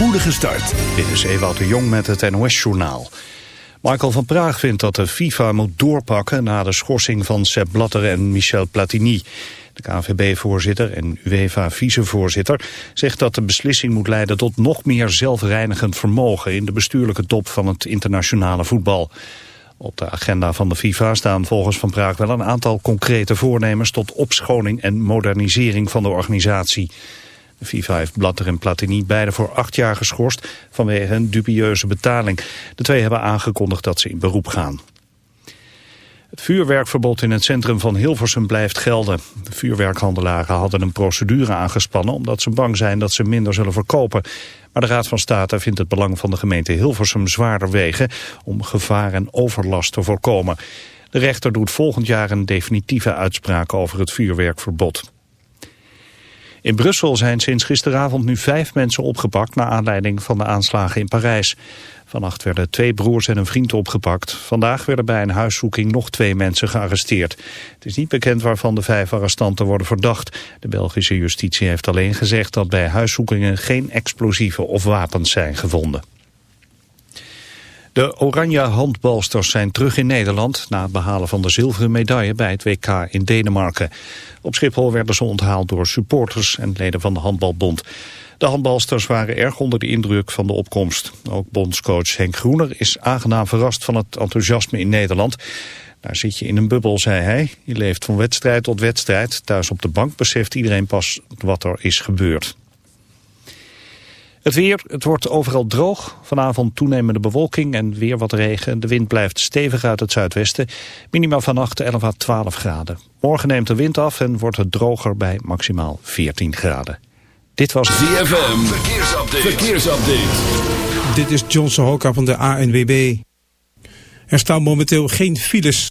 spoedige start. Dit is Ewout de Jong met het NOS-journaal. Michael van Praag vindt dat de FIFA moet doorpakken... na de schorsing van Sepp Blatter en Michel Platini. De KNVB-voorzitter en UEFA-vicevoorzitter zegt dat de beslissing moet leiden tot nog meer zelfreinigend vermogen in de bestuurlijke top van het internationale voetbal. Op de agenda van de FIFA staan volgens Van Praag wel een aantal concrete voornemens tot opschoning en modernisering van de organisatie. FIFA heeft Blatter en Platini beide voor acht jaar geschorst vanwege een dubieuze betaling. De twee hebben aangekondigd dat ze in beroep gaan. Het vuurwerkverbod in het centrum van Hilversum blijft gelden. De vuurwerkhandelaren hadden een procedure aangespannen... omdat ze bang zijn dat ze minder zullen verkopen. Maar de Raad van State vindt het belang van de gemeente Hilversum zwaarder wegen... om gevaar en overlast te voorkomen. De rechter doet volgend jaar een definitieve uitspraak over het vuurwerkverbod. In Brussel zijn sinds gisteravond nu vijf mensen opgepakt... naar aanleiding van de aanslagen in Parijs. Vannacht werden twee broers en een vriend opgepakt. Vandaag werden bij een huiszoeking nog twee mensen gearresteerd. Het is niet bekend waarvan de vijf arrestanten worden verdacht. De Belgische justitie heeft alleen gezegd dat bij huiszoekingen... geen explosieven of wapens zijn gevonden. De oranje handbalsters zijn terug in Nederland... na het behalen van de zilveren medaille bij het WK in Denemarken. Op Schiphol werden ze onthaald door supporters en leden van de handbalbond. De handbalsters waren erg onder de indruk van de opkomst. Ook bondscoach Henk Groener is aangenaam verrast van het enthousiasme in Nederland. Daar zit je in een bubbel, zei hij. Je leeft van wedstrijd tot wedstrijd. Thuis op de bank beseft iedereen pas wat er is gebeurd. Het weer, het wordt overal droog. Vanavond toenemende bewolking en weer wat regen. De wind blijft stevig uit het zuidwesten. Minimaal vannacht 11 à 12 graden. Morgen neemt de wind af en wordt het droger bij maximaal 14 graden. Dit was ZFM. Verkeersupdate. Verkeersupdate. Dit is John Sohoka van de ANWB. Er staan momenteel geen files.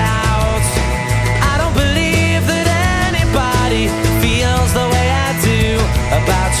about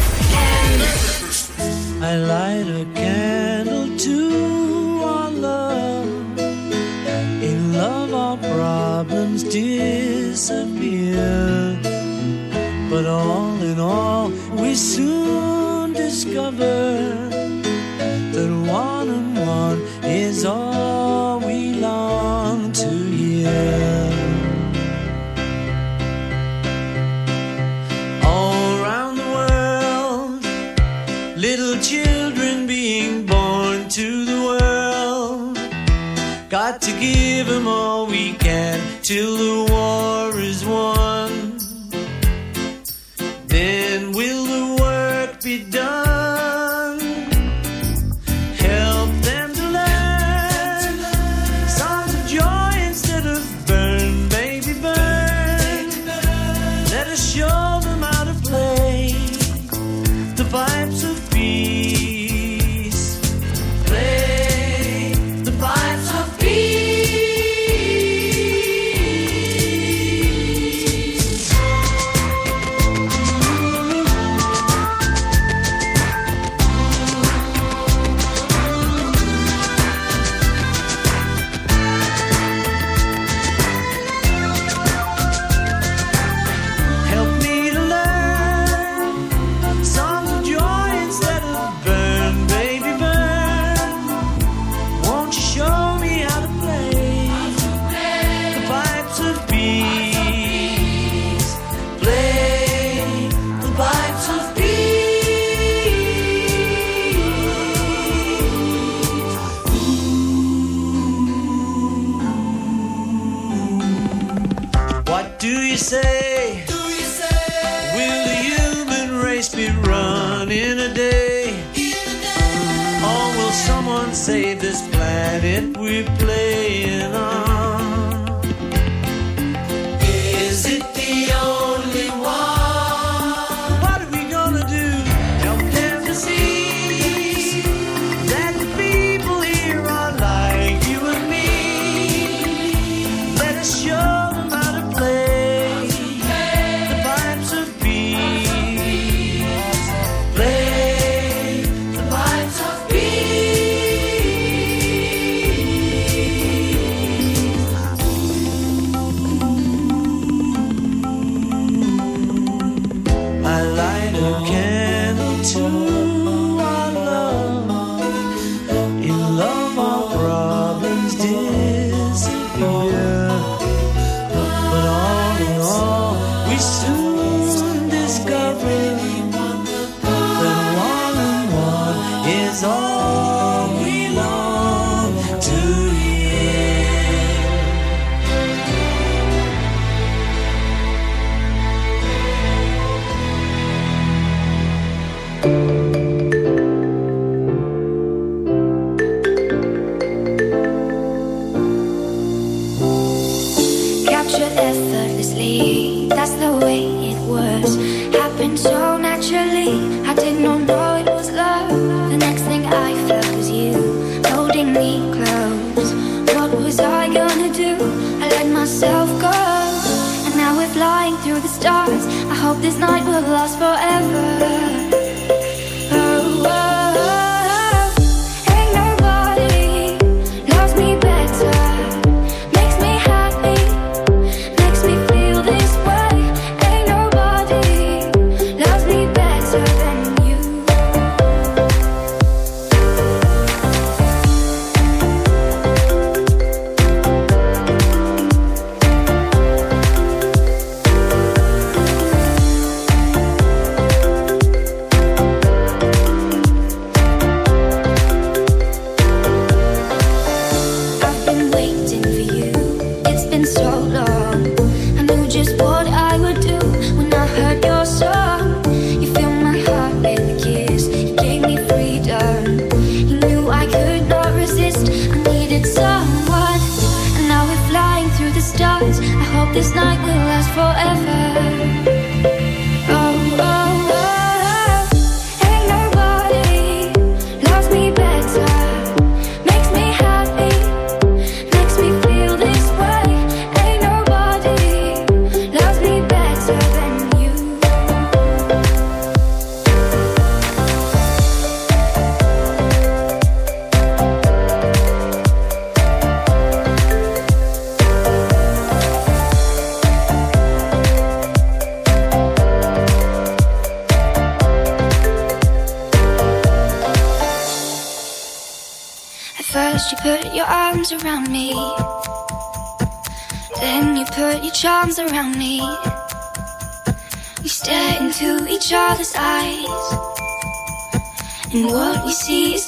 got to give them all we can till the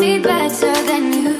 Be better than you.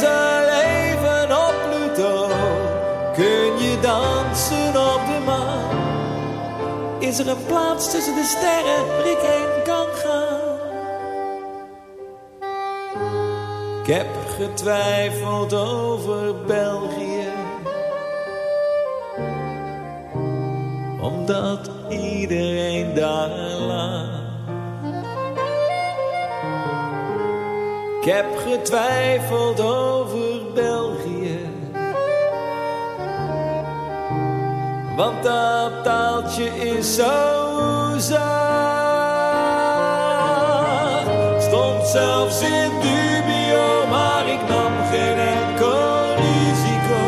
Zijn leven op Pluto. Kun je dansen op de maan? Is er een plaats tussen de sterren waar ik heen kan gaan? Ik heb getwijfeld over België. Omdat iedereen daar laat Ik heb getwijfeld over België. Want dat taaltje is zo zacht. Stond zelfs in dubio, maar ik nam geen enkel risico.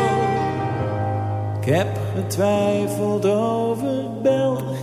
Ik heb getwijfeld over België.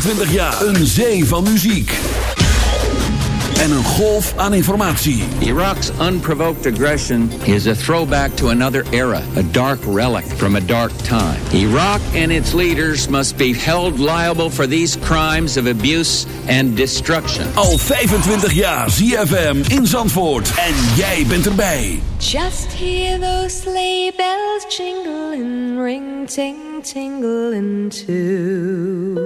25 jaar een zee van muziek. En een golf aan informatie. Iraks unprovoked aggression is a throwback to another era, a dark relic from a dark time. Iraq and its leaders must be held liable for these crimes of abuse and destruction. Al 25 jaar ZFM in Zandvoort en jij bent erbij. Just hear those sleigh bells jingle and ring ting tingle into.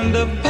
and the